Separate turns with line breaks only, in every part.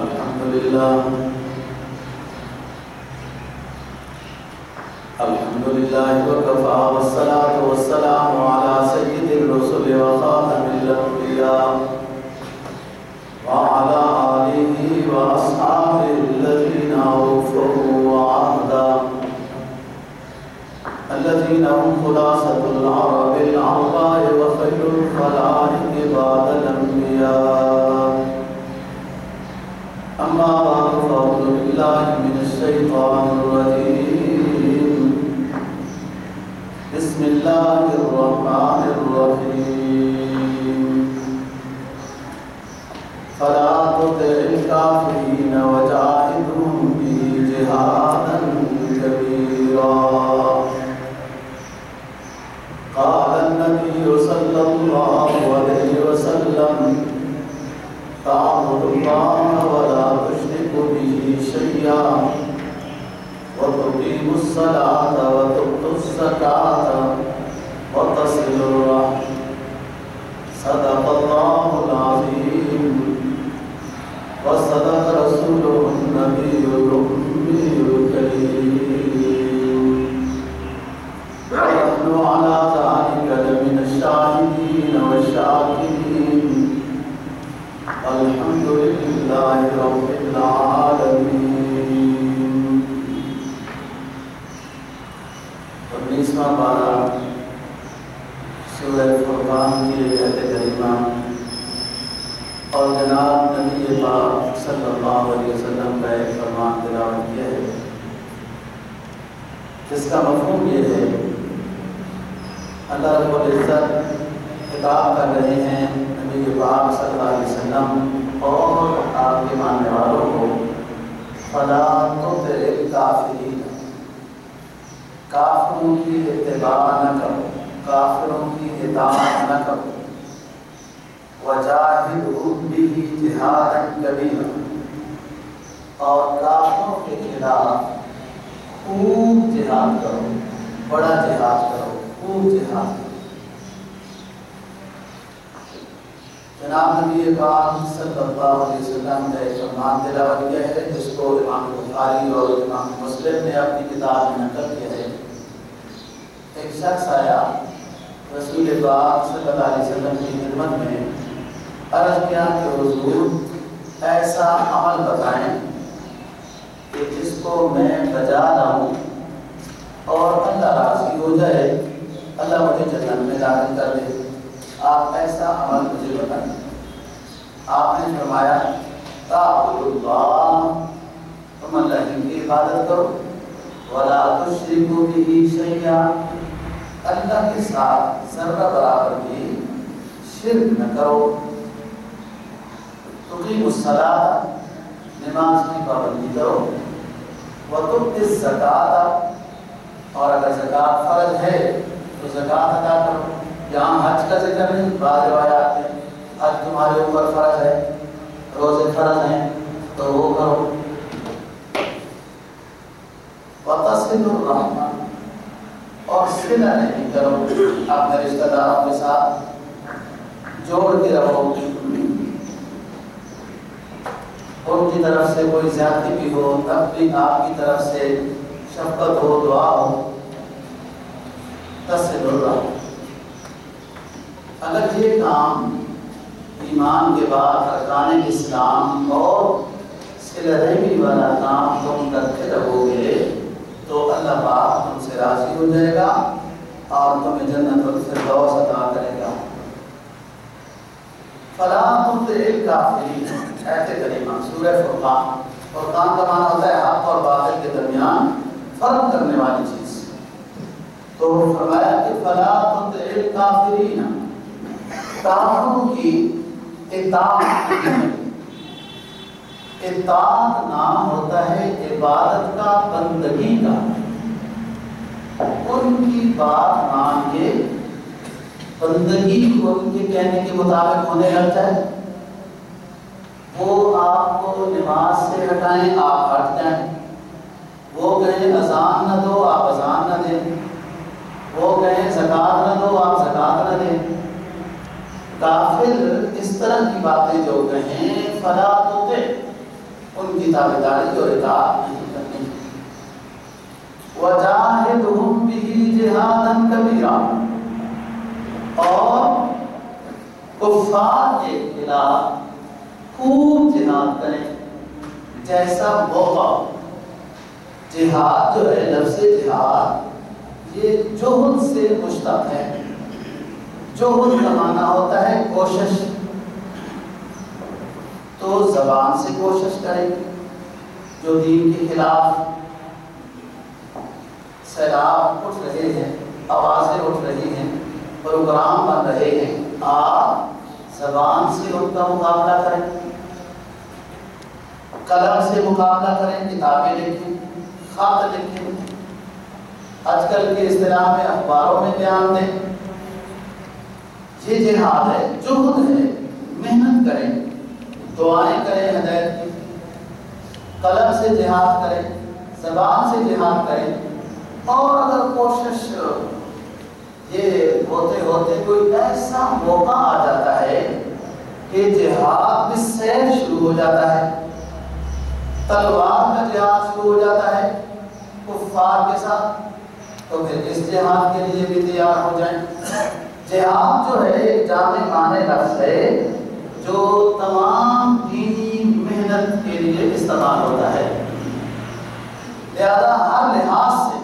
الحمد لله الحمد لله وكفى والسلام الله الرحمن الرحيم فلا تطع الكافرين وجاهدهم به جهادا كبيرا قال النبي صلى الله عليه وسلم تعبد الله ولا تشرك به شيئا وتقيم الصلاة وتؤتي الزكاة وتصل صدق الله العظيم وصدق رسوله النبي الأمي الكريم ونحن على ذلك لمن الشاهدين والشاكرين الحمد لله رب العالمين. انیسواں پارہ سورہ فرقان کی ایک کریمہ اور جناب نبی پاک صلی اللہ علیہ وسلم کا ایک فرمان تلاوت کیا ہے، جس کا مفہوم یہ ہے، اللہ رب العزت خطاب کر رہے ہیں نبی پاک صلی اللہ علیہ وسلم اور آپ کے ماننے والوں کو، فلا تطع الکافرین کافروں کی اتباع نہ کرو۔ کافروں کی اطاعت نہ کرو۔ وجاہدہم به جہادا کبیرا اور کافروں کے خلاف خوب جہاد کرو، بڑا جہاد کرو، خوب جہاد کرو۔ جناب نبی پاک صلی اللہ علیہ وسلم نے ایک فرمان تلاوت کیا ہے، جس کو امام بخاری اور امام مسلم نے اپنی کتاب میں نقل کیا ہے۔ ایک شخص آیا رسول پاک صلی اللہ علیہ وسلم کی خدمت میں عرض کیا کہ حضور، ایسا عمل بتائیں کہ جس کو میں بجا لاؤں اور اللہ راضی ہو جائے، اللہ مجھے جنت میں داخل کر دے۔ آپ ایسا عمل مجھے بتائیں۔ آپ نے فرمایا اللہ تم اللہ کی عبادت کرو۔ ولا تشرکو به شیئا اللہ کے ساتھ ذرہ برابر بھی شرک نہ کرو۔ تقیم الصلاۃ نماز کی پابندی کرو۔ وتؤتی الزکات اور اگر زکات فرض ہے تو زکات ادا کرو۔ یہاں حج کا ذکر نہیں، بعض روایات میں حج تمہارے اوپر فرض ہے، روزے فرض ہیں، تو وہ کرو۔ وتصل الرحمن اور صلہ نہیں کرو اپنے رشتہ داروں کے ساتھ جوڑ کے رہو ان کی طرف سے کوئی زیادتی بھی ہو، تب بھی آپ کی طرف سے شفقت ہو، دعا ہو۔ تصل الرحمن اگر یہ کام ایمان کے بعد ارکان اسلام اور رحمی والا کام تم کرتے رہو گے تو اللہ پاک تم سے راضی ہو جائے گا اور تمہیں جنت الفردوس عطا کرے گا۔ فلا تطع کافرین ایت کریمہ، سورہ فرقان۔ فرقان کا معنی ہوتا ہے حق اور باطل کے درمیان فرق کرنے والی چیز۔ تو فرمایا کہ فلا تطع کافرین کافروں کی اطاعت اطاعت نام ہوتا ہے، عبادت کا بندگی کا۔ ان کی بات مان کے، بندگی کو ان کے کہنے کے مطابق ہونے لگتا ہے وہ آپ کو نماز سے ہٹائیں، آپ ہٹ جائیں۔ وہ کہیں اذان نہ دو، آپ اذان نہ دیں۔ وہ کہیں زکات نہ دو، آپ زکات نہ دیں۔ کافر اس طرح کی باتیں جو کہیں فلاں کی تو اطاعت نہیں کرنی وَجَاهِدْهُمْ بِهِ جِهَادًا كَبِيرًا اور کفار کے خلاف خوب جہاد کریں۔ جیسا موقع جہاد جو ہے، لفظ جہاد، یہ جوہد سے مشتق ہے۔ جوہد کا معنی ہوتا ہے کوشش۔ تو زبان سے کوشش کریں۔ جو دین کے خلاف سیلاب اٹھ رہے ہیں، آوازیں اٹھ رہی ہیں، پروگرام بن رہے ہیں، آپ زبان سے ان کا مقابلہ کریں، قلم سے مقابلہ کریں، کتابیں لکھیں، خط لکھیں۔ آج کل کے اصطلاح میں اخباروں میں بیان دیں۔ یہ جہاد ہے، جہد ہے، محنت کریں، دعائیں کریں ہدایت۔ قلم سے جہاد کریں، زبان سے جہاد کریں۔ اور اگر کوشش، یہ ہوتے ہوتے کوئی ایسا موقع آ جاتا ہے کہ جہاد میں سیر شروع ہو جاتا ہے، تلوار کا جہاد شروع ہو جاتا ہے، کفار کے ساتھ، تو پھر اس جہاد کے لیے بھی تیار ہو جائیں۔ جہاد جو ہے ایک جامع معنی لفظ ہے، جو تمام کے لیے استعمال ہوتا ہے۔ لہذا ہر لحاظ سے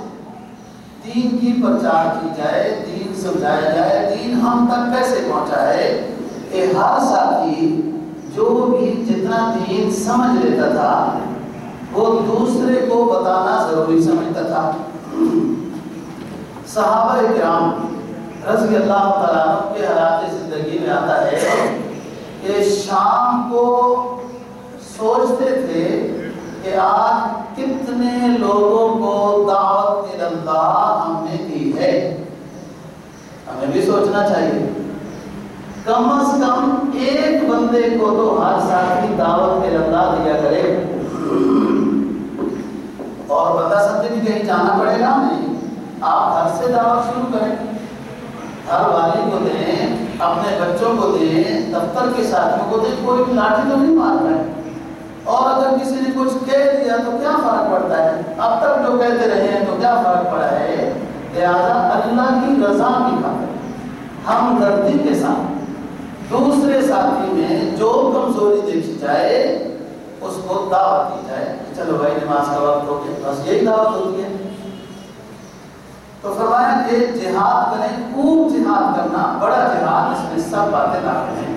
دین کی پرچار کی جائے، دین سمجھایا جائے، دین ہم تک کیسے پہنچا ہے کہ ہر ساتھی جو بھی جتنا دین سمجھ لیتا تھا، وہ دوسرے کو بتانا ضروری سمجھتا تھا۔ صحابہ کرام رضی اللہ تعالیٰ کے حالات زندگی میں آتا ہے کہ شام کو سوچتے تھے کہ آج کتنے لوگوں کو دعوت اللہ ہم نے دی ہے۔ ہمیں بھی سوچنا چاہیے۔ کم از کم ایک بندے کو تو ہر ساتھی دعوت اللہ دیا کرے۔ اور بندہ سمجھے بھی کہیں جانا پڑے گا؟ نہیں۔ آپ گھر سے دعوت شروع کریں۔ ہر والی کو دیں، اپنے بچوں کو دیں، دفتر کے ساتھیوں کو دیں، کوئی لاٹھی تو نہیں مار رہا ہے۔ اور اگر کسی نے کچھ کہہ دیا تو کیا فرق پڑتا ہے؟ اب تک جو کہتے رہے ہیں تو کیا فرق پڑا ہے؟ لہٰذا اللہ کی رضا کی خاطر۔ ہم دردی کے ساتھ، دوسرے ساتھی میں جو کمزوری دیکھی جائے، اس کو دعوت دی جائے۔ چلو بھائی، نماز کا وقت ہو گیا۔ بس یہی دعوت ہوتی ہے۔ تو فرمایا کہ جہاد کریں، خوب جہاد کرنا، بڑا جہاد، اس میں سب باتیں داخل ہیں۔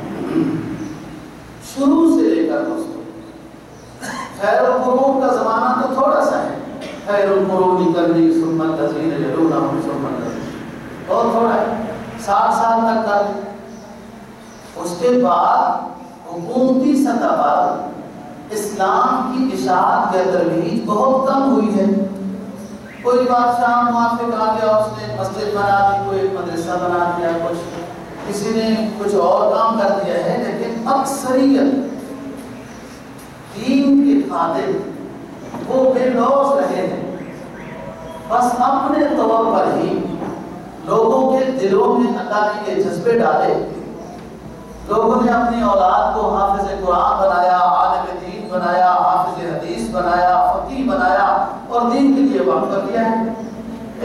شروع سے لے کر دوستوں خیر القرون کا زمانہ تو تھوڑا سا ہے۔ خیر القرون کرنی سنت تزین جلونا ہم سنت تزین بہت تھوڑا ہے۔ سات سال تک کر اس کے بعد حکومتی سطح پر اسلام کی اشاعت یا ترویج بہت کم ہوئی ہے۔ کوئی بادشاہ موافق آ گیا، اس نے مسجد بنا دی، کوئی مدرسہ بنا دیا، کچھ کسی نے کچھ اور کام کر دیا ہے، لیکن اکثریت دین کے خادم وہ بے لوس رہے ہیں۔ بس اپنے طور پر ہی لوگوں کے دلوں میں اللہ جی نے یہ جذبے ڈالے۔ لوگوں نے اپنی اولاد کو حافظ قرآن بنایا، عالم دین بنایا، حافظ حدیث بنایا فقی بنایا اور دین کے لیے وقت کر دیا ہے۔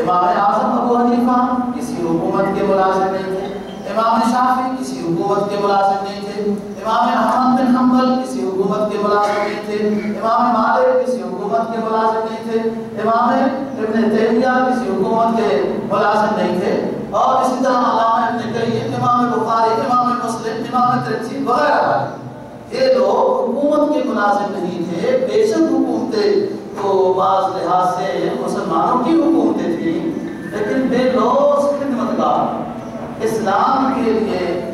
امام اعظم ابو حنیفہ کسی حکومت کے ملازم نہیں تھے۔ امام شافی کسی حکومت کے ملازم نہیں تھے۔ امام احمد بن حنبل کسی حکومت کے ملازم نہیں تھے، امام مالک کسی حکومت کے ملازم نہیں تھے، امام ابن تیمیہ کسی حکومت کے ملازم نہیں تھے۔ اور اسی طرح علامہ ابن قیم، امام بخاری، امام مسلم، امام ترمذی وغیرہ یہ لوگ حکومت کے ملازم نہیں تھے، بے شک حکومتیں تو بعض لحاظ سے مسلمانوں کی حکومتیں تھیں، لیکن بے لوز خدمت گار اسلام کے لیے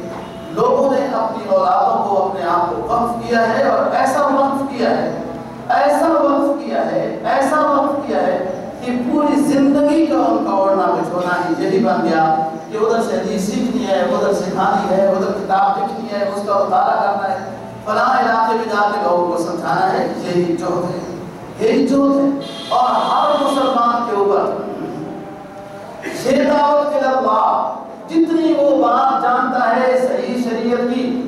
لوگوں نے اپنی اولادوں کو اپنے آپ کو وقف کیا ہے اور ایسا وقف کیا ہے، ایسا وقف کیا ہے، ایسا وقف کیا ہے کہ پوری زندگی کا ان کا اوڑھنا بچھونا ہی یہی بن گیا کہ ادھر سے حدیث سیکھنی ہے، ادھر سکھانی ہے، ادھر کتاب لکھنی ہے، اس کا مطالعہ کرنا ہے۔ فلاں علاقے میں جا کے لوگوں کو سمجھانا ہے، یہی جوہد ہے۔ یہی جوہد ہے۔ اور ہر مسلمان کے اوپر یہ دعوت کے اللہ جتنی وہ بات جانتا ہے صحیح شریعت کی،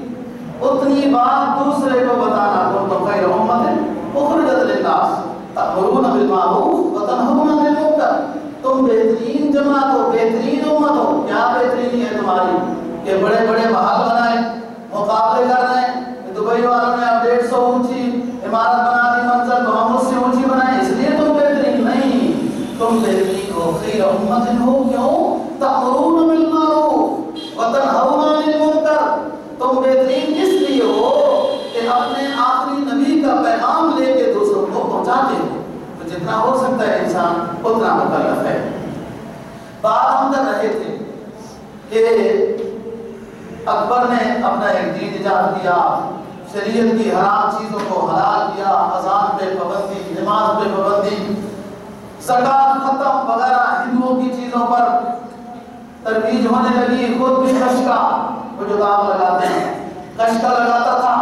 اتنی بات دوسرے کو بتانا تو تو خیر امت ہے، اخرجت للناس تقرون بالمعروف وتنهون عن المنکر۔ تم بہترین جماعت ہو، بہترین امت ہو، کیا بہترین ہے تمہاری؟ کہ بڑے بڑے محل بنائے، مقابلے کر رہے ہیں دبئی والوں نے اب ڈیڑھ سو اونچی عمارت بنا دی، منزل محمد سے اونچی بنائے، اس لیے تم بہترین نہیں۔ تم بہترین ہو، خیر امت ہو، کیوں؟ تقرون جتنا ہے انسان، اتنا مکلف ہے بات ہم کر رہے تھے کہ اکبر نے اپنا ایک دین ایجاد کیا، شریعت کی حرام چیزوں کو حلال کیا، اذان پہ پابندی، نماز پہ پابندی زکات ختم وغیرہ ہندوؤں کی چیزوں پر ترویج ہونے لگی۔ خود بھی کشکا، وہ جو دام لگاتے ہیں، کشکا لگاتا تھا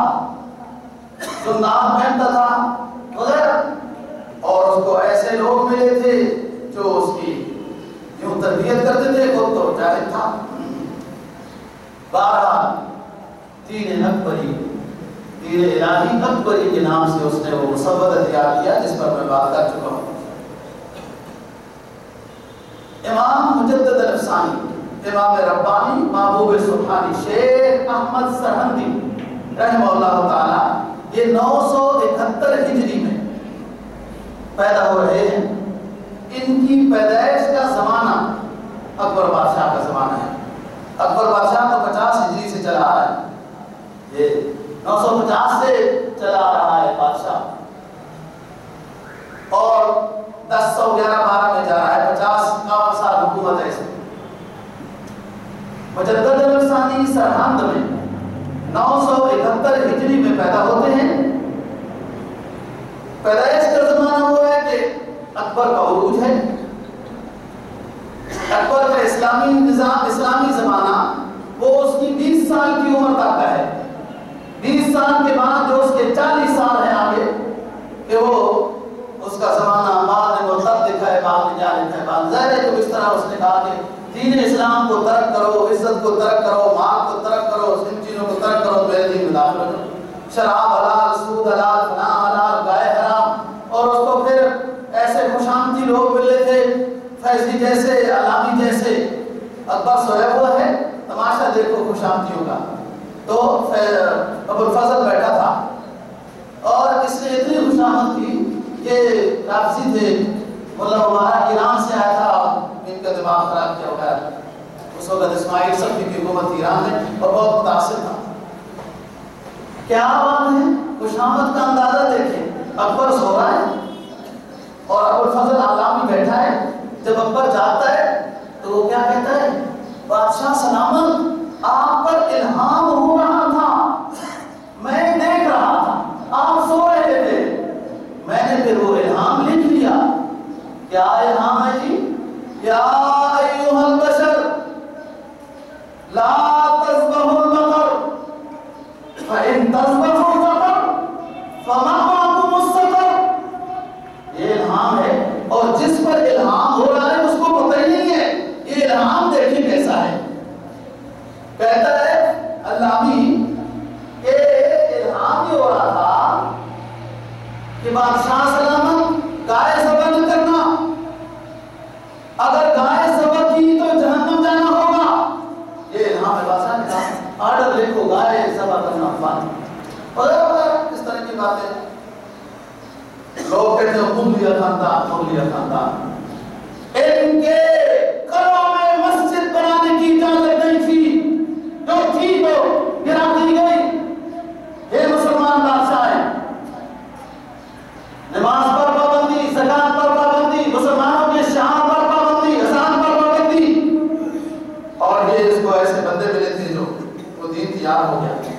سندان پہنتا تھا، وغیرہ۔ اور اس کو ایسے لوگ ملے تھے جو اس کی یوں تربیت کرتے تھے، خود تو جاہد تھا۔ بارہ، تین اکبری، تین الہی اکبری کے نام سے اس نے وہ مسبت تیار کیا جس پر میں بات کر چکا ہوں۔ امام مجدد الفسانی امام ربانی، محبوب سبحانی شیخ احمد سرحندی رحمہ اللہ تعالی، یہ نو سو اکہتر ہجری پیدا ہو رہے ہیں، ان کی پیدائش کا زمانہ اکبر بادشاہ کا زمانہ ہے۔ اکبر بادشاہ تو پچاس ہجری سے چلا آ رہا ہے۔ یہ نو سو پچاس سے چلا آ رہا ہے بادشاہ۔ اور دس سو گیارہ بارہ میں جا رہا ہے۔ پچاس کام سال حکومت ہے اس میں۔ مجدد الفسانی سرحند میں نو سو اکہتر ہجری میں پیدا ہوتے ہیں۔ پیدائش کا زمانہ اکبر کا عروج ہے۔ اکبر کا اسلامی نظام، اسلامی زمانہ، وہ اس کی بیس سال کی عمر تک کا ہے۔ بیس سال کے بعد جو اس کے چالیس سال ہیں آگے، کہ وہ اس کا زمانہ بعد میں وہ تب دکھا ہے، بعد میں جا لکھا ہے، بعد ظاہر ہے کہ اس طرح اس نے کہا کہ دین اسلام کو ترک کرو، عزت کو ترک کرو، مال کو ترک کرو ان چیزوں کو ترک کرو، تو دین میں داخل شراب حلال، سود حلال فنا حلال گائے حرام اور اس کو پھر ایسے خوشامتی لوگ ملے تھے فیضی جیسے علامی جیسے اکبر سویا ہوا ہے، تماشا دیکھو خوشامتیوں کا۔ تو ابو الفضل بیٹھا تھا۔ اور اس نے اتنی خوشامد کی کہ رابطی تھے۔ ملا مبارک ایران سے آیا تھا۔ ان کا دماغ خراب کیا ہوا ہے۔ اس وقت اسماعیل سب کی حکومت ایران ہے اور بہت متاثر تھا۔ کیا بات ہے؟ خوشامد کا اندازہ دیکھیں۔ اکبر سو رہا ہے اور ابو الفضل علامی بیٹھا ہے۔ جب اکبر جاتا ہے تو وہ کیا کہتا ہے بادشاہ سلامت آپ پر الہام ہو رہا تھا میں دیکھ رہا تھا آپ سو رہے تھے میں نے پھر وہ الہام لکھ لیا کیا الہام ہے جی یا ایوہ البشر لا تذبح البقر فإن تذبح البقر فمأواكم السفر یہ الہام ہے اور جس پر الہام ہو رہا ہے اس کو پتہ ہی نہیں ہے یہ الہام دیکھیں کیسا ہے کہتا ہے اللہ بھی کہ الہام یہ ہو رہا تھا کہ بادشاہ سلامت گائے ذبح نہ کرنا اگر گائے ذبح کی تو جہنم جانا ہوگا یہ الہام ہے بادشاہ نے کہا آرڈر لکھو گائے ذبح کرنا فان وغیرہ وغیرہ اس طرح کی باتیں لوگ کہتے ہیں مغلیہ خاندان مغلیہ خاندان ان کے گھروں میں مسجد بنانے کی اجازت نہیں تھی جو تھی تو گرا دی گئی یہ مسلمان بادشاہ ہیں نماز پر پابندی زکات پر پابندی مسلمانوں کے شام پر پابندی اذان پر پابندی اور یہ اس کو ایسے بندے ملے تھے جو وہ دین تیار ہو گیا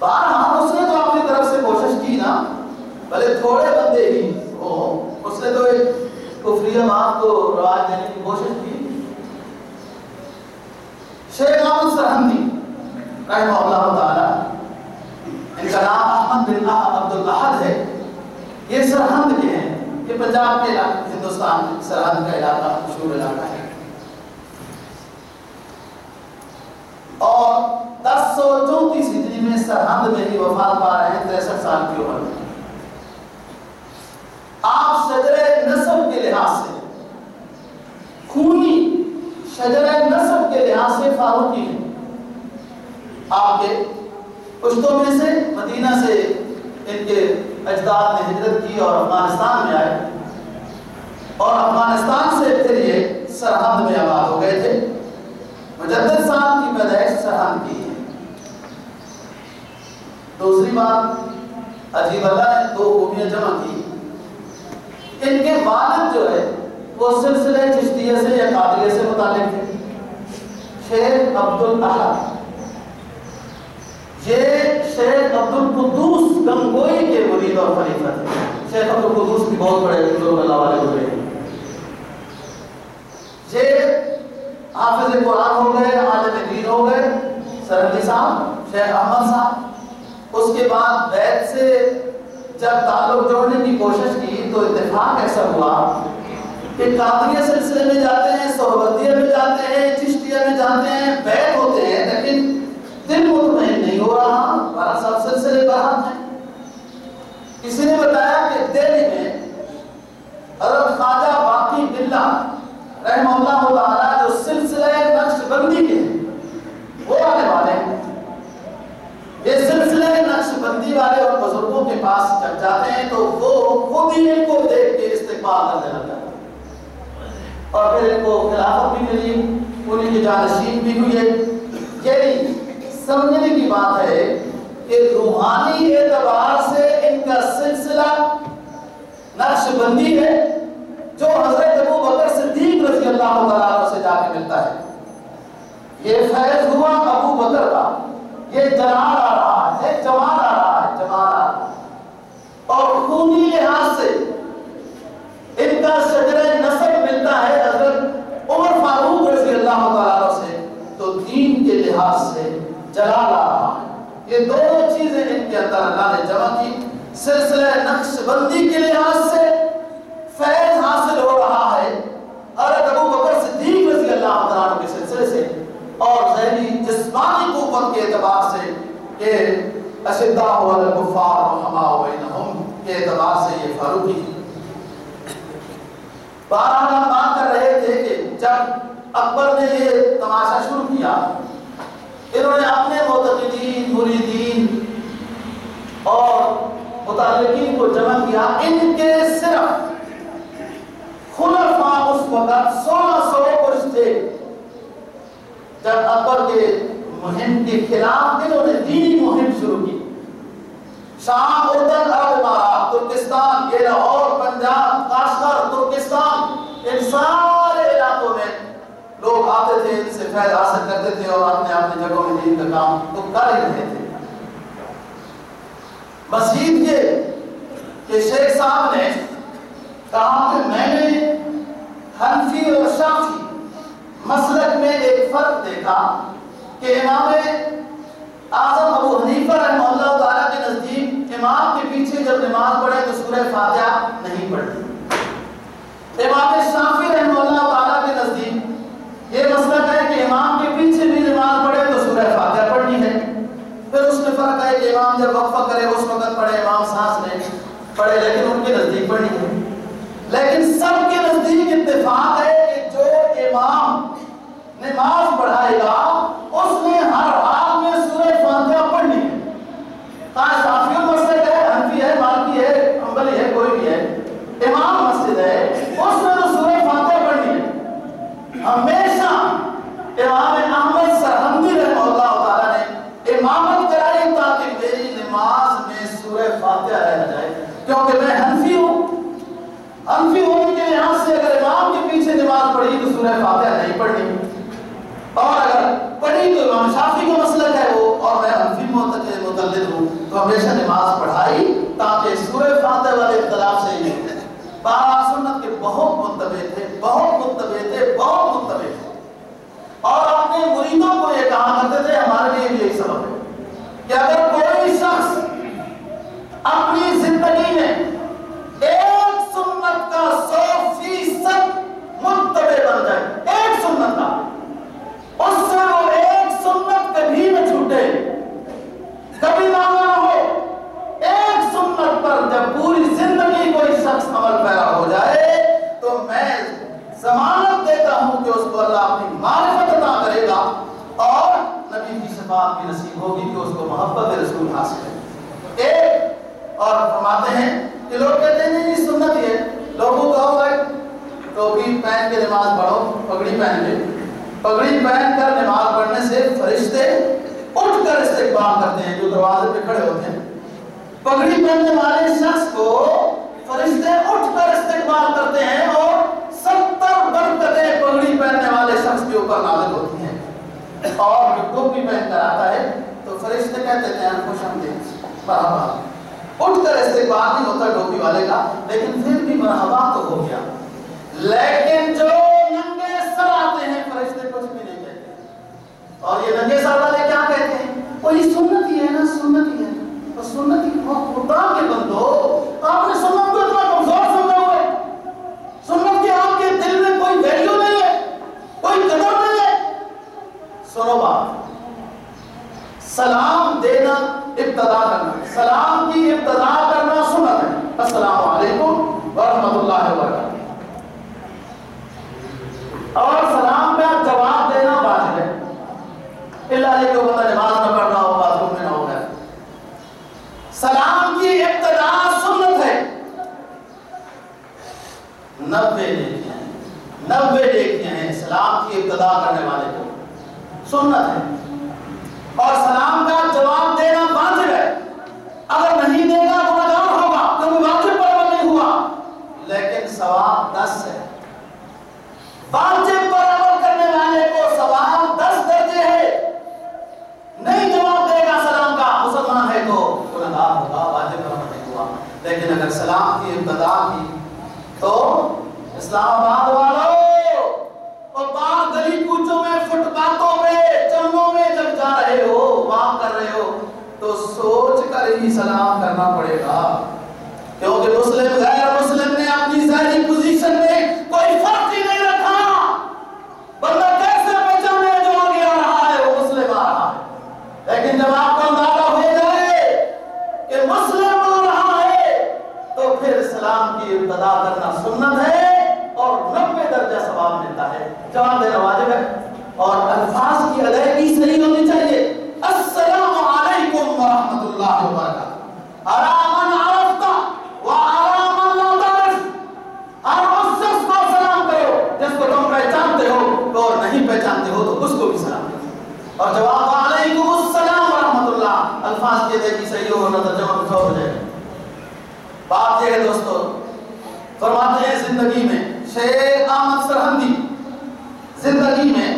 بہرحال اس نے تو اپنی طرف سے کوشش کی نا بھلے تھوڑے بندے ہی ہو اس نے تو ایک کفریہ بات کو رواج دینے کی کوشش کی شیخ احمد سرحندی رحمہ اللہ تعالی ان کا نام احمد بن عبد الاحد ہے یہ سرحند کے ہیں یہ پنجاب کے علاقے ہندوستان سرحند کا علاقہ مشہور علاقہ ہے۔ اور دس سو چونتیس ہجری میں سرحند میں ہی وفات پا رہے ہیں، تریسٹھ سال کی عمر میں۔ آپ شجر نصب کے لحاظ سے، خونی شجر نصب کے لحاظ سے فاروقی ہیں۔ آپ کے پشتوں میں سے، مدینہ سے، ان کے اجداد نے ہجرت کی اور افغانستان میں آئے۔ اور افغانستان سے پھر یہ سرحد میں آباد ہو گئے تھے۔ مجدد صاحب کی پیدائش سرحد کی ہے۔ دوسری بات، عجیب اللہ نے دو خوبیاں جمع کی۔ ان کے والد جو ہے وہ سلسلے چشتیہ سے یا قابلیہ سے متعلق تھے شیخ عبد الاحد یہ شیخ عبد القدوس گنگوئی کے مرید اور خلیفہ تھے۔ شیخ عبد القدوس بھی بہت بڑے بزرگ اللہ والے ہوئے ہیں یہ حافظ قرآن ہو گئے، عالم دین ہو گئے سرحدی صاحب، شیخ احمد صاحب۔ اس کے بعد بیت سے جب تعلق جوڑنے کی کوشش کی تو اتفاق ایسا ہوا کہ قادریہ سلسلے میں جاتے ہیں صحبتیہ میں جاتے ہیں، چشتیہ میں جاتے ہیں، بیت ہوتے ہیں، لیکن دل مطمئن نہیں ہو بارہ سال سلسلے برہم ہیں کسی نے بتایا کہ دہلی میں حضرت خواجہ باقی بلّہ رحمہ اللہ تعالیٰ جو سلسلہ نقش بندی کے وہ آنے والے ہیں۔ یہ سلسلے نقش بندی والے اور بزرگوں کے پاس جب جاتے ہیں تو وہ خود ہی ان کو دیکھ کے استقبال کرنے لگتا ہے اور پھر ان کو خلافت بھی ملی انہیں کی جانشین بھی ہوئی ہے۔ یہی سمجھنے کی بات ہے کہ روحانی اعتبار سے ان کا سلسلہ نقش بندی ہے جو حضرت ابو بکر صدیق رضی اللہ تعالیٰ سے جا کے ملتا ہے۔ یہ فیض ہوا ابو بکر کا۔ یہ جلال آ رہا ہے، جمال آ رہا ہے، جمال آ رہا ہے۔ اور خونی لحاظ سے ان کا شجر نصب ملتا ہے حضرت عمر فاروق رضی اللہ تعالیٰ سے۔ تو دین کے لحاظ سے جلال یہ دونوں چیزیں ان کے اندر اللہ نے جمع کی۔ سلسلہ نقش بندی کے لحاظ سے فیض حاصل ہو رہا ہے۔ حضرت ابو بکر صدیق رضی اللہ تعالیٰ کے سلسلے سے اور ذہنی جسمانی قوت کے اعتبار سے کہ اشداء والکفار رحماء بینہم کے اعتبار سے یہ فاروقی بارہ ہم بات کر رہے تھے کہ جب اکبر نے یہ تماشا شروع کیا انہوں نے اپنے معتقدین، مریدین اور متعلقین کو جمع کیا۔ ان کے صرف خلفاء اس وقت سولہ سو کچھ تھے جب اکبر کے مہم کے خلاف انہوں نے دینی مہم شروع کی۔ شام اردن، عرب امارات ترکستان، یہ لاہور، پنجاب کاشغر ترکستان ان سارے علاقوں میں لوگ آتے تھے حاصل کرتے تھے اور اپنے اپنے جگہوں میں دین کا کام تو کر ہی رہے تھے۔ مسجد کے کہ شیخ صاحب نے کہا کہ میں نے حنفی اور شافی مسلک میں ایک فرق دیکھا کہ امام اعظم ابو حنیفہ رحمہ اللہ تعالیٰ کے نزدیک امام کے پیچھے جب نماز پڑھے تو سورہ فاتحہ نہیں پڑھتی امام شافی رحمہ اللہ تعالیٰ کے نزدیک یہ مسئلہ ہے امام کے پیچھے بھی نماز پڑھے تو سورہ فاتحہ پڑھنی ہے۔ پھر اس میں فرق ہے کہ امام جب وقفہ کرے اس وقت پڑھے، امام سانس لے پڑھے لیکن ان کے نزدیک پڑھنی ہے۔ لیکن سب کے نزدیک اتفاق ہے کہ جو امام نماز پڑھائے گا، اس نے ہر حال میں سورہ فاتحہ پڑھنی ہے۔ کہاں شافی مسجد ہے، حنفی ہے، مالکی ہے، حنبلی ہے، کوئی بھی ہے۔ امام مسجد ہے، اس میں تو سورہ فاتحہ پڑھنی ہے۔ ہمیشہ امام احمد سرحمدی رحمہ اللہ تعالیٰ نے امامت کرائی تاکہ میری نماز میں سورہ فاتحہ رہ جائے کیونکہ میں حنفی ہوں حنفی ہونے کے لحاظ سے اگر امام کے پیچھے نماز پڑھی تو سورہ فاتحہ نہیں پڑھنی اور اگر پڑھی تو امام شافی کا مسلک ہے وہ، اور میں حنفی متقلد ہوں۔ تو ہمیشہ نماز پڑھائی تاکہ سورہ فاتحہ والے اختلاف سے ہی بارہ سنت کے بہت متبع تھے، بہت متبع تھے، بہت متبع تھے۔ اور اپنے مریدوں کو یہ کہا کرتے تھے، ہمارے لیے یہی سبب ہے کہ اگر کوئی ہے اللہ علیہ نماز نہ پڑھ رہا ہو باتھ روم میں نہ ہو رہا ہے۔ سلام کی ابتدا سنت ہے۔ نبے دیکھیں ہیں۔ نبے دیکھیں ہیں، سلام کی ابتدا کرنے والے کو سنت ہے۔ اور سلام کا جواب دینا واجب ہے اگر نہیں دے گا تو گناہ ہوگا کیونکہ واجب پر عمل نہیں ہوا لیکن ثواب دس ہے واجب پر عمل کرنے والے کو ثواب دس درجے ہے نہیں جواب دے گا سلام کا مسلمان ہے تو گناہ ہوگا واجب پر عمل نہیں ہوا السلام کی ابتدا کی۔ تو اسلام آباد والوں اور باہر گلی کوچوں میں فٹ پاتوں میں چنگوں میں جب جا رہے ہو واک کر رہے ہو۔ تو سوچ کر ہی سلام کرنا پڑے گا۔ کیونکہ مسلم غیر مسلم نے اپنی ظاہری پوزیشن میں کوئی فرق ہی نہیں رکھا بندہ کیسے پہچانے جو آگے آ رہا ہے وہ مسلم آ رہا ہے لیکن جب آپ کا اندازہ ہو جائے کہ مسلم آ رہا ہے تو پھر سلام کی ابتدا کرنا سنت ہے اور نبے درجہ ثواب ملتا ہے جواب دینا واجب ہے اور الفاظ کی ادائیگی صحیح ہونی چاہیے السلام علیکم ورحمۃ اللہ وبرکاتہ آرامن عرفتا و آرامن لا تعرف اور اس شخص کو سلام کرو جس کو تم پہچانتے ہو اور نہیں پہچانتے ہو تو اس کو بھی سلام کرو اور جواب علیکم السلام ورحمۃ اللہ الفاظ کی ادائیگی صحیح ہو نہ ترجمہ کچھ اور ہو جائے بات یہ ہے دوستو فرماتے ہیں زندگی میں شیخ احمد سرہندی۔ زندگی میں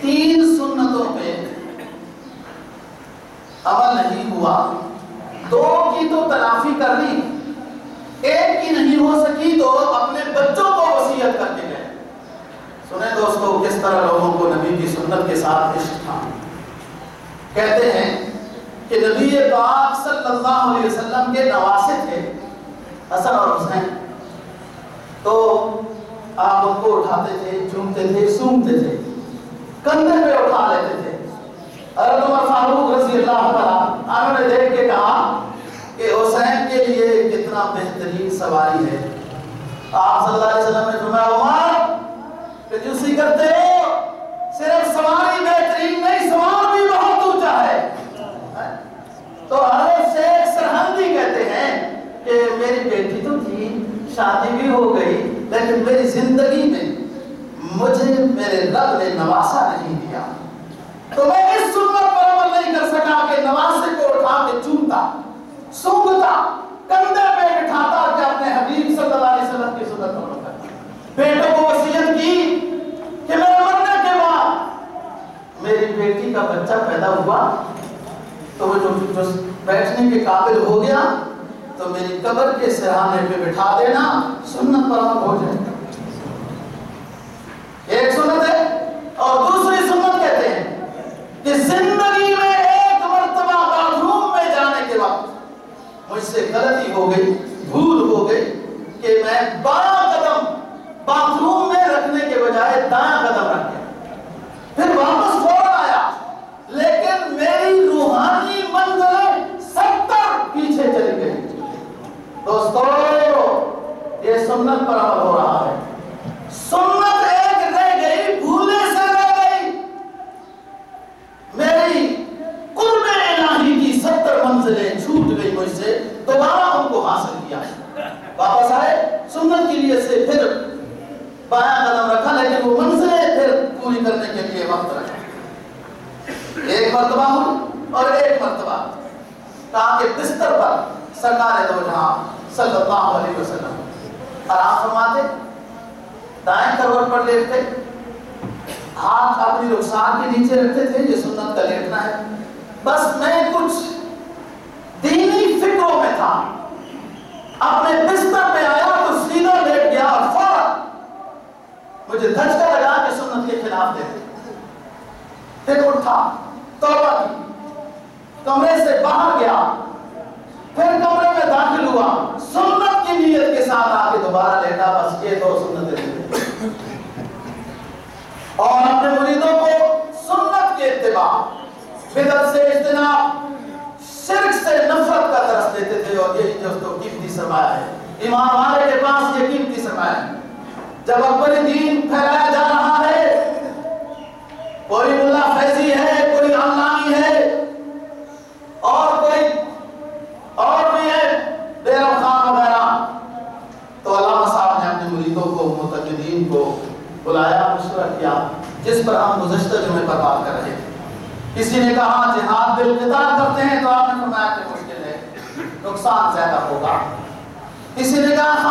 تین سنتوں پہ عمل نہیں ہوا۔ دو کی تو تلافی کر لی ایک کی نہیں ہو سکی تو اپنے بچوں کو وصیت کر کے گئے۔ سنیں دوستو، کس طرح لوگوں کو نبی کی سنت کے ساتھ عشق تھا۔ کہتے ہیں کہ نبی پاک صلی اللہ علیہ وسلم کے نواسے تھے، حسن اور حسین۔ تو آپ ان کو اٹھاتے تھے چومتے تھے سونگتے تھے کندھے پہ اٹھا لیتے تھے حضرت عمر فاروق رضی اللہ تعالیٰ انہوں نے دیکھ کے کہا کہ حسین کے لیے کتنا بہترین سواری ہے آپ صلی اللہ علیہ وسلم نے فرمایا عمر کہ جوسی کرتے ہو صرف سواری بہترین نہیں سوار بھی بہت اونچا ہے تو حضرت شیخ سرہندی کہتے ہیں کہ میری بیٹی تو تھی شادی بھی ہو گئی لیکن میری زندگی میں مجھے میرے رب نے نواسا نہیں دیا۔ تو میں اس سنت پر عمل نہیں کر سکا کہ نواسے کو اٹھا کے چومتا سونگتا کندھے پہ بٹھاتا کہ اپنے حبیب صلی اللہ علیہ وسلم کی سنت پر عمل کرتا۔ بیٹوں کو وصیت کی کہ میرے مرنے کے بعد میری بیٹی کا بچہ پیدا ہوا تو وہ جو, جو بیٹھنے کے قابل ہو گیا تو میری قبر کے سرانے پہ بٹھا دینا سنت پر عمل ہو جائے ایک سنت ہے اور دوسری سنت کہتے ہیں کہ زندگی میں ایک مرتبہ باتھ روم میں جانے کے وقت مجھ سے غلطی ہو گئی، بھول ہو گئی کہ میں بار کسی نے کہا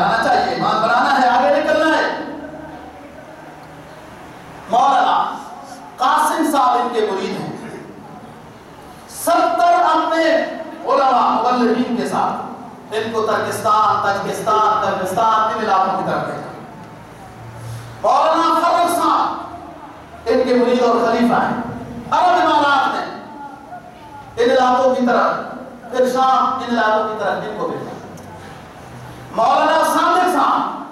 جانا چاہیے ایمان بنانا ہے، آگے نکلنا ہے۔ مولانا قاسم صاحب ان کے مرید ہیں۔ ستر اپنے علماء مبلغین کے ساتھ، ان کو ترکستان تجکستان ترکستان میں علاقوں کی طرف بھیجا۔ مولانا فرق صاحب ان کے مرید اور خلیفہ ہیں۔ عرب امارات نے ان علاقوں کی طرف پھر شام ان علاقوں کی طرف ان کو بھیجا۔ مولانا صادق صاحب،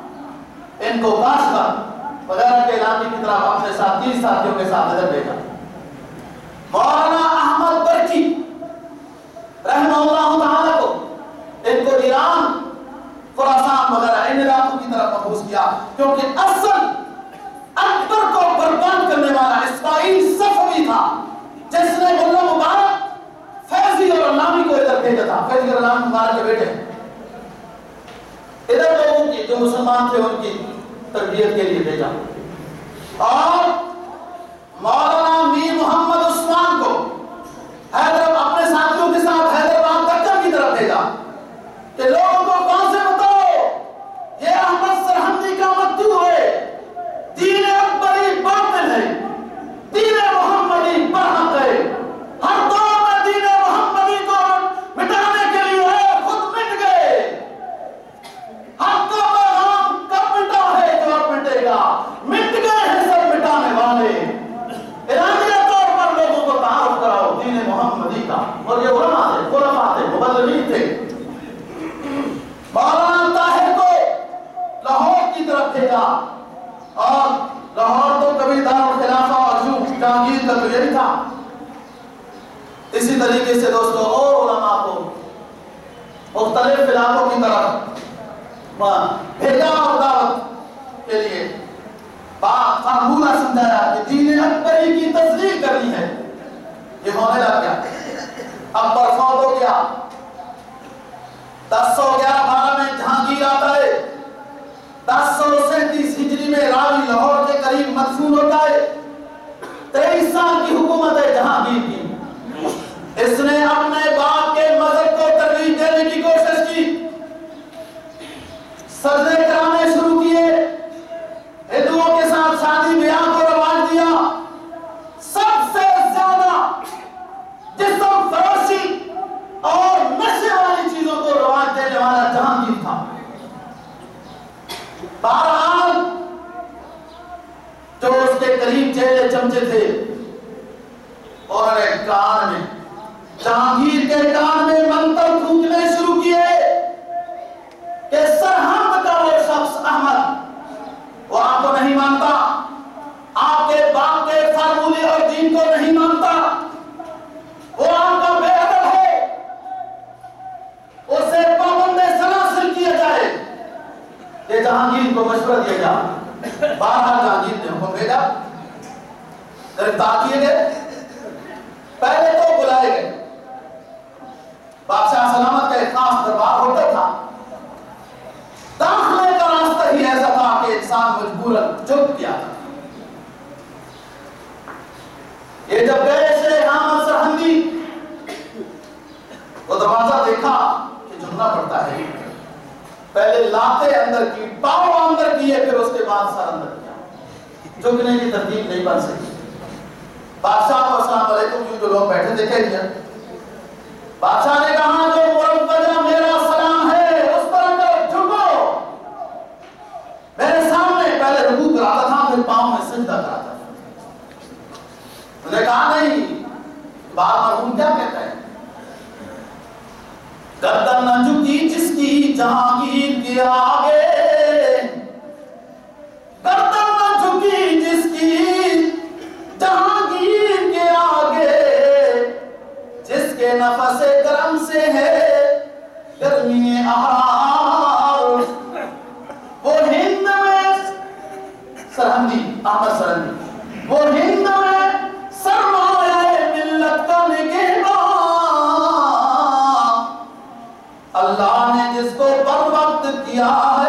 ان کو کاش کر وغیرہ کے علاقے کی طرف اپنے ساتھ تیس ساتھیوں کے ساتھ ادھر بھیجا مولانا احمد برچی، رحمہ اللہ تعالیٰ کو، ان کو ایران خوراسان وغیرہ، ان علاقوں کی طرف محبوس کیا۔ کیونکہ اصل اکبر کو برباد کرنے والا اسماعیل صفوی تھا، جس نے اللہ مبارک، فیضی اور علامی کو ادھر بھیجا تھا۔ فیضی اور علامی مبارک کے بیٹے ہیں۔ ادھر لوگوں کی، جو مسلمان تھے، ان کی تربیت کے لیے بھیجا۔ اور مولانا میر محمد عثمان کو حیدر اپنے ساتھیوں کے ساتھ حیدرآباد دکر کی طرف بھیجا کہ لوگوں کو کون سے بتاؤ، یہ احمد سرحمدی کا مدعو ہے۔ دین اکبری باطل ہے۔ دین محمدی برحق ہے۔ ہر دور باہر جانے نے حکم بھیجا گرفتار کیے گئے پہلے تو بلائے گئے۔ بادشاہ سلامت کا ایک خاص دربار ہوتا تھا۔ داخلے کا راستہ ہی ایسا تھا کہ انسان مجبور چپ کیا تھا۔ یہ جب گئے پہلے لاتے اندر کی پاؤں اندر کی ہے پھر اس کے بعد سر اندر کیا۔ جو جھکنے کی ترتیب نہیں بن سکی۔ بادشاہ کو السلام علیکم جو, جو لوگ بیٹھے دیکھے دیا بادشاہ نے کہا جو مرتجہ میرا سلام ہے اس پر اندر جھکو۔ میرے سامنے پہلے رکوع کراتا تھا پھر پاؤں میں سجدہ کراتا تھا۔ انہوں نے کہا نہیں بات مرحوم کیا کہتا ہے گردن نہ جھکی جس کی جہاں کی آگے۔ گردن نہ جھکی جس کی، جہانگیر کے آگے۔ جس کے نفس کرم سے ہے، گرمی آر وہ ہند میں سرحندی آمد سرحندی وہ ہند کیا ہے۔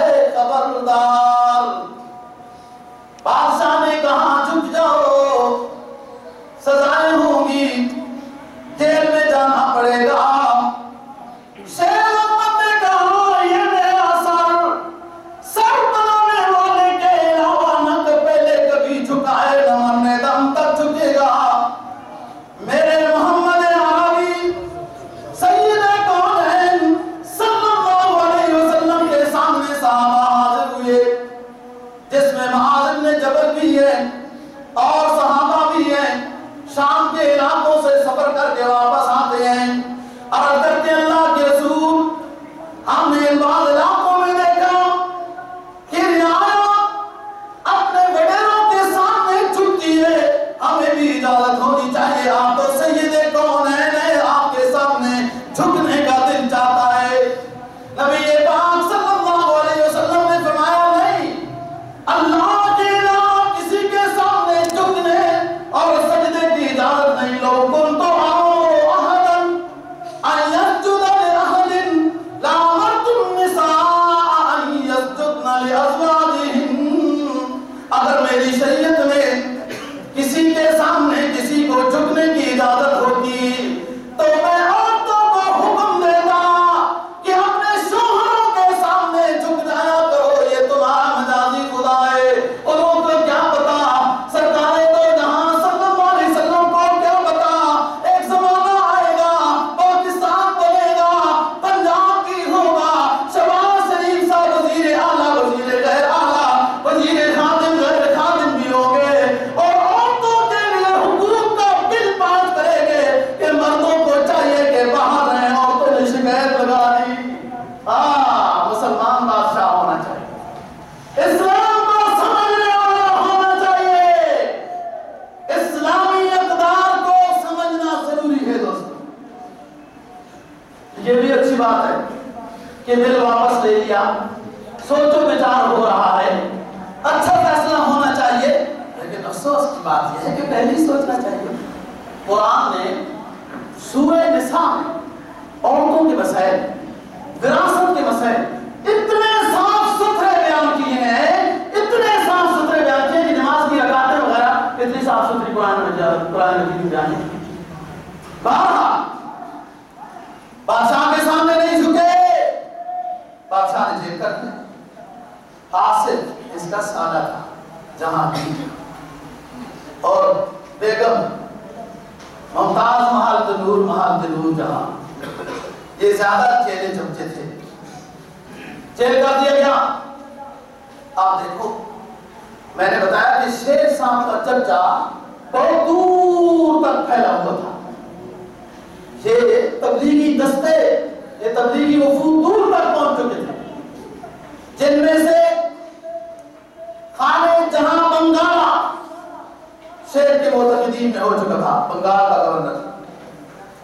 شیخ کے متقدین میں ہو چکا تھا، بنگال کا گورنر۔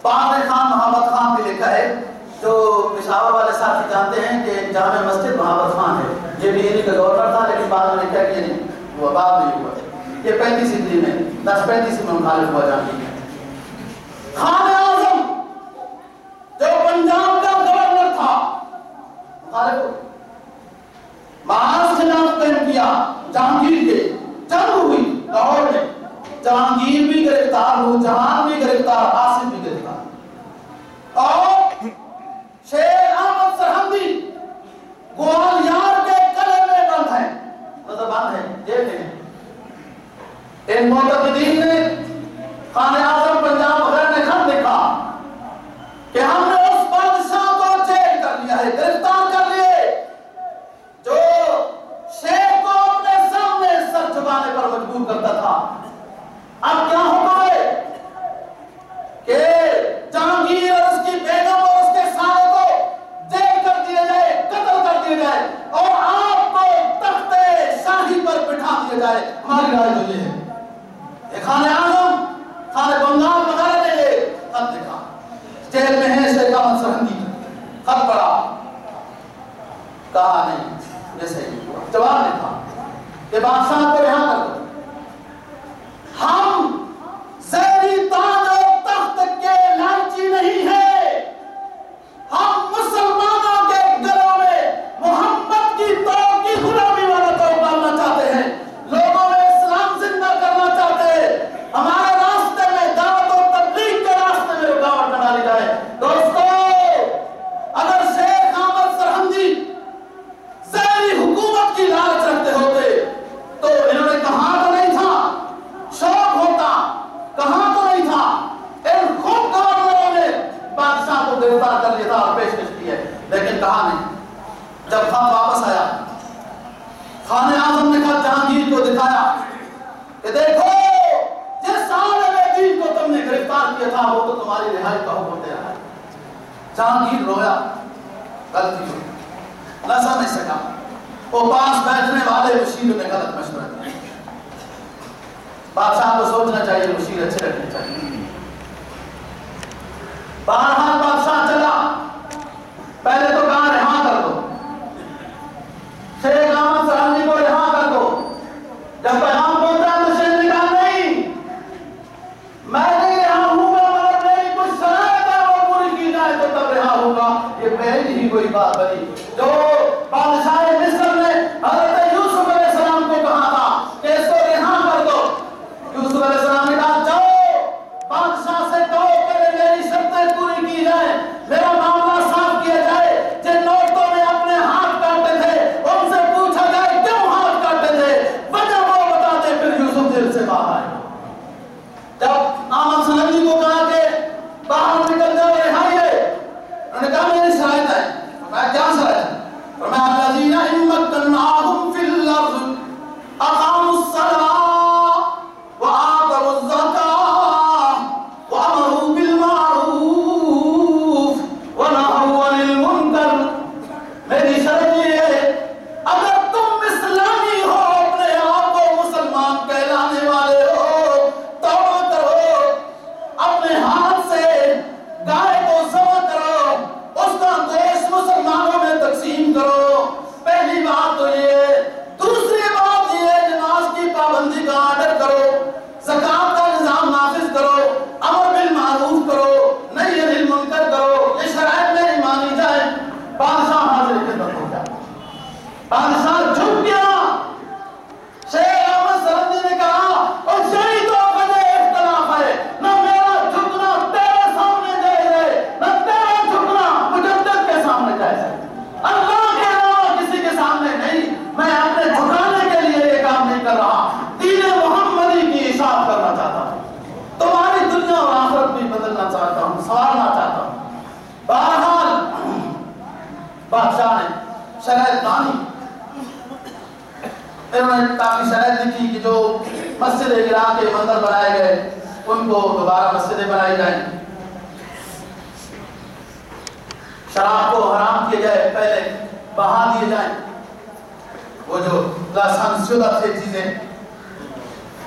پامر خان محمد خان بھی لکھا ہے، جو پشاور والے ساتھی جانتے ہیں کہ جامع مسجد محمد خان ہے۔ یہ بھی انہی کا گورنر تھا، لیکن بعد میں لکھا کہ نہیں، وہ بعد نہیں ہوا۔ ہے یہ پینتیس ہجری میں، دس پینتیس میں مخالف ہوا جانتی ہے خان اعظم، جو پنجاب کا گورنر تھا مخالف ہو۔ مہاراشٹر نے قائم کیا، جہانگیر کے۔ جنگ ہوئی، لاہور میں۔ جہانگیر بھی گرفتار ہو جہان بھی گرفتار آصف بھی گرفتار۔ اور شیر احمد سرحمدی گوال یار کے قلعے میں بند ہیں۔ مطلب بند ہیں دیکھیں ایک معتقدین نے خان اعظم پنجاب وغیرہ نے خط لکھا کہ ہم اب کیا ہو پائے؟ کہ جہانگیر اور اس کی بیگم اور اس کے سارے کو جیل کر جائے، قتل کر جائے اور آپ کو تخت شاہی پر بٹھا جائے۔ ہماری رائے یہ ہے۔ بنگال وغیرہ نے خط جیل میں ہے خط پڑا کہا نہیں، یہ صحیح جواب نہیں تھا کہ بادشاہ کو رہا کر دو۔ ہم زیری تاج اور تخت کے لالچی نہیں ہیں۔ ہم مسلمان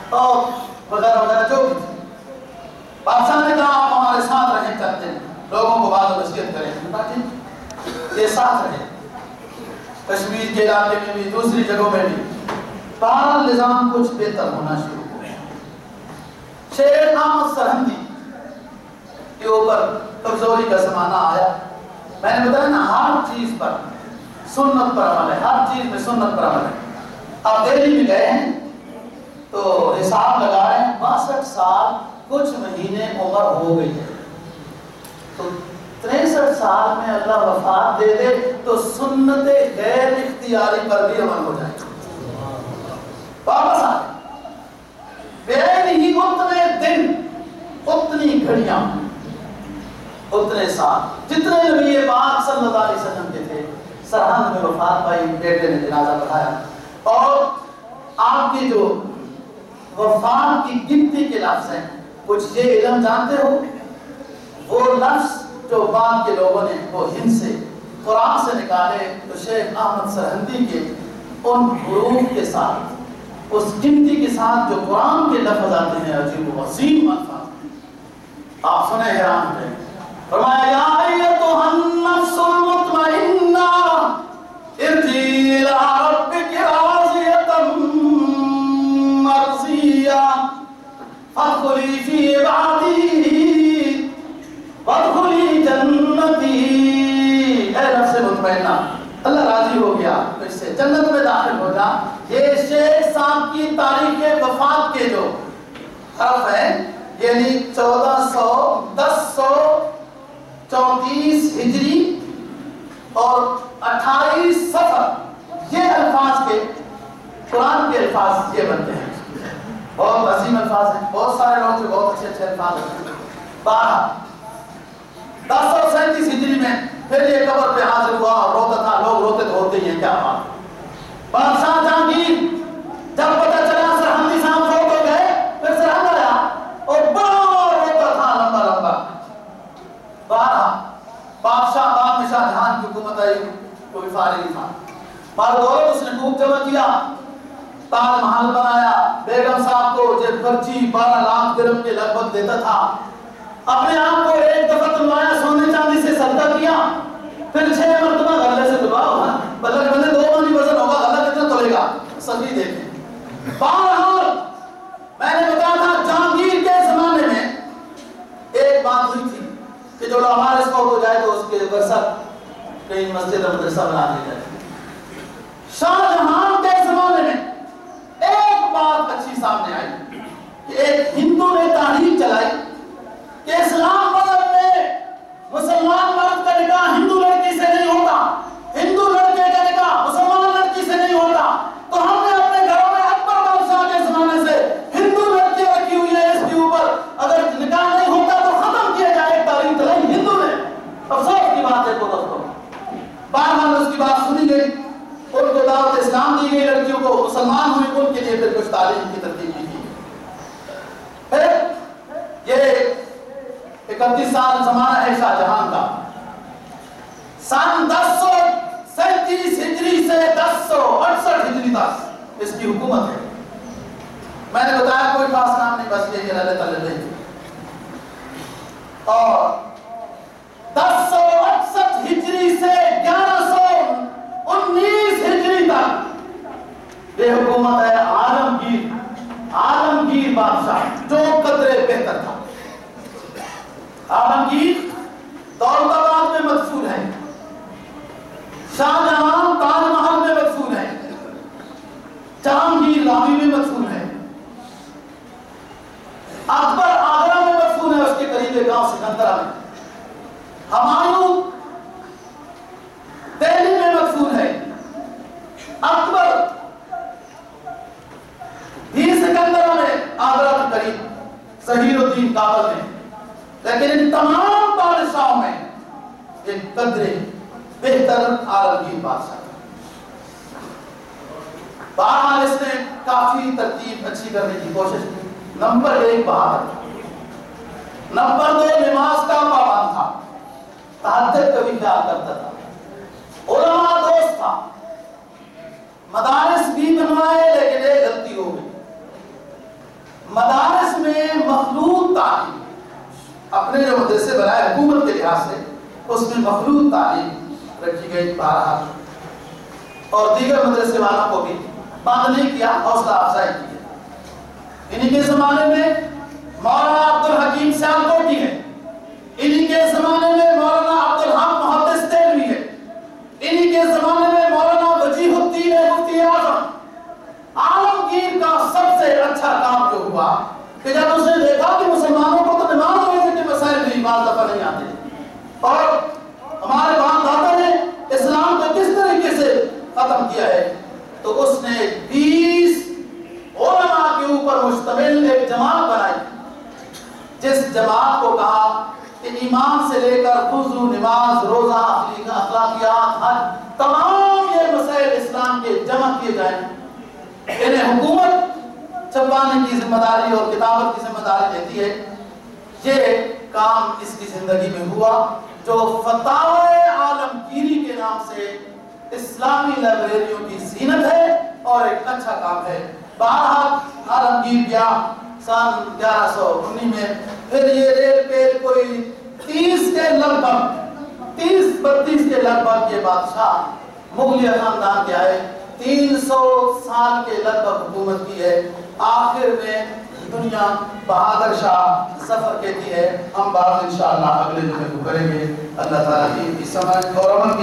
اور وغیرہ وغیرہ جو بھی بادشاہ نے کہا، آپ ہمارے ساتھ رہیں کرتے ہیں۔ لوگوں کو بعد وسیعت کریں۔ یہ ساتھ رہے۔ کشمیر کے علاقے میں بھی، دوسری جگہوں میں بھی۔ بہرحال نظام کچھ بہتر ہونا شروع ہو گیا۔ شیر احمد سرہندی کے اوپر کمزوری کا زمانہ آیا۔ میں نے بتایا نا، ہر چیز پر سنت پر عمل ہے۔ ہر چیز میں سنت پر عمل ہے۔ اب دہلی میں گئے ہیں۔ تو حساب لگائے باسٹھ سال کچھ مہینے عمر ہو گئی ہے۔ تو تریسٹھ سال میں اللہ وفات دے دے تو سنت غیر اختیاری پر بھی عمل ہو جائے واپس آ۔ بے ہی اتنے دن، اتنی گھڑیاں، اتنے سال۔ جتنے نبی پاک صلی اللہ علیہ وسلم کے تھے، سرحد میں وفات پائی، بیٹے نے جنازہ پڑھایا اور آپ کی جو وفات کی گنتی کے لفظ ہیں۔ کچھ یہ علم جانتے ہو؟ وہ لفظ جو بعد کے لوگوں نے وہ ہند سے، قرآن سے نکالے تو شیخ احمد سرہندی کے ان حروف کے ساتھ۔ اس گنتی کے ساتھ جو قرآن کے لفظ آتے ہیں، عجیب و وسیم الفاظ۔ آپ سنیں حیران ہیں فرمایا، یا ایتها النفس المطمئنہ۔ فادخلی فی عبادی وادخلی جنتی اے نفس مطمئنہ اللہ راضی ہو گیا. تو اس سے جنت میں داخل ہو جا. یہ شیخ صاحب کی تاریخ وفات کے جو حرف ہیں یعنی چودہ سو، دس سو چونتیس ہجری اور اٹھائیس سفر یہ الفاظ کے، قرآن کے الفاظ یہ بنتے ہیں. بہت عظیم الفاظ ہیں بہت سارے لوگ جو بہت اچھے اچھے الفاظ ہیں بارہ دس سو سینتیس ہجری میں پھر یہ قبر پہ حاضر ہوا اور روتا تھا لوگ روتے تو ہوتے ہی ہیں کیا بات بادشاہ جہانگیر جب پتہ چلا سرحندی صاحب فوت ہو گئے پھر سرحند آیا اور بڑا روتا تھا لمبا لمبا بارہ بادشاہ بعد میں شاہ جہان کی حکومت آئی کوئی فارغ تھا مال دولت اس نے خوب جمع کیا تاج محل بنایا۔ بیگم صاحب کو جب خرچی بارہ لاکھ درم کے لگ بھگ دیتا تھا۔ اپنے آپ کو ایک دفعہ تلوایا سونے چاندی سے صدقہ کیا۔ پھر چھ مرتبہ غلے سے دبا ہوگا بلکہ بندے دو مانی وزن ہوگا، غلہ کتنا تولے گا؟ سبھی دیکھیں۔ بہرحال، میں نے بتایا تھا جہانگیر کے زمانے میں ایک بات ہوئی تھی کہ جو ہمارے اس ہو جائے تو اس کے ورثہ کہیں مسجد اور مدرسہ بنا دیا جائے شاہ جہاں کے زمانے میں ایک بات اچھی سامنے آئی کہ ایک ہندو نے تحریک چلائی کہ اسلام مذہب میں مسلمان مرد کا نکاح ہندو لڑکی سے نہیں ہوتا، ہندو لڑکے کا نکاح مسلمان لڑکی سے نہیں ہوتا۔ تو ہم نے اپنے گھروں میں اکبر بادشاہ کے زمانے سے ہندو لڑکیاں رکھی ہوئی ہیں اس کے اوپر۔ اگر نکاح نہیں ہوتا تو ختم کیا جائے تاریخ چلائی ہندو نے افسوس کی بات ہے کو دوستوں بہرحال اس کی بات سنی گئی ان کو دعوت اسلام دی گئی لڑکیوں کو مسلمان ہوئی ان کے لیے پھر کچھ تعلیم کی ترتیب کی پھر یہ اکتیس سال زمانہ ہے شاہ جہان کا۔ سن دس سو سینتیس ہجری سے دس سو اڑسٹھ ہجری تک اس کی حکومت ہے۔ میں نے بتایا کوئی خاص نام نہیں، بس یہ کہ اللہ تعالی اور دس سو اڑسٹھ ہجری سے گیارہ سو انیس ہجری تک یہ حکومت ہے عالمگیر عالمگیر بادشاہ، جو قدرے بہتر تھا۔ عالمگیر دولت آباد میں مدفون ہے شاہ جہاں تاج محل میں مدفون ہے جہانگیر رامی میں مدفون ہے اکبر آگرہ میں مدفون ہے اس کے قریب گاؤں سکندرہ میں۔ ہمایوں دہلی میں مدفون ہے اکبر بھی سکندرہ میں آگرہ کے قریب، ظہیر الدین کابل میں۔ لیکن ان تمام بادشاہوں میں ایک قدر بہتر عالمگیر بادشاہ۔ بہرحال اس نے کافی ترتیب اچھی کرنے کی کوشش کی۔ نمبر ایک بہادر۔ نمبر دو، نماز کا پابند تھا۔ تحجد کبھی خیال کرتا تھا۔ علماء دوست تھا۔ مدارس بھی بنوائے لیکن ایک غلطی ہو گئی مدارس میں مخلوط تعلیم اپنے جو مدرسے بنائے، حکومت کے لحاظ سے، اس میں مخلوط تعلیم رکھی گئی بارہ اور دیگر مدرسے والوں کو بھی بند نہیں کیا حوصلہ افزائی کی انہی کے زمانے میں مولانا عبد الحکیم سیال کوٹی ہے انہی کے زمانے میں مولانا عبد الحق محدث تیلوی ہے انہی کے زمانے میں مولانا وجیح الدین مفتی اعظم۔ عالمگیر کا سب سے اچھا کام جو ہوا کہ جب اس نے دیکھا کہ مسلمانوں کو بھی بعض دفعہ نہیں آتے۔ اور ہمارے باپ دادا نے اسلام کو کس طریقے سے ختم کیا ہے؟ تو اس نے بیس علماء کے اوپر مشتمل ایک جماعت بنائی، جس جماعت کو کہا کہ ایمان سے لے کر وضو نماز، روزہ اخلاقیات حج تمام یہ مسائل اسلام کے جمع کیے جائیں۔ انہیں حکومت چھپانے کی ذمہ داری اور کتابت کی ذمہ داری دیتی ہے۔ یہ کام اس کی زندگی میں ہوا جو فتح عالمگیری کے نام سے اسلامی لائبریریوں کی زینت ہے اور ایک اچھا کام ہے۔ بارہ عالمگیر گیا سن گیارہ سو انیس میں۔ پھر یہ ریل پیل کوئی تیس کے لگ بھگ تیس بتیس کے لگ بھگ یہ بادشاہ مغلیہ خاندان کے آئے۔ تین سو سال کے لگ بھگ حکومت کی ہے۔ آخر میں دنیا بہادر شاہ سفر کہتی ہے، ہم بات انشاءاللہ اگلے دن کو کریں گے۔ اللہ تعالیٰ کی سمجھ اور عمل کی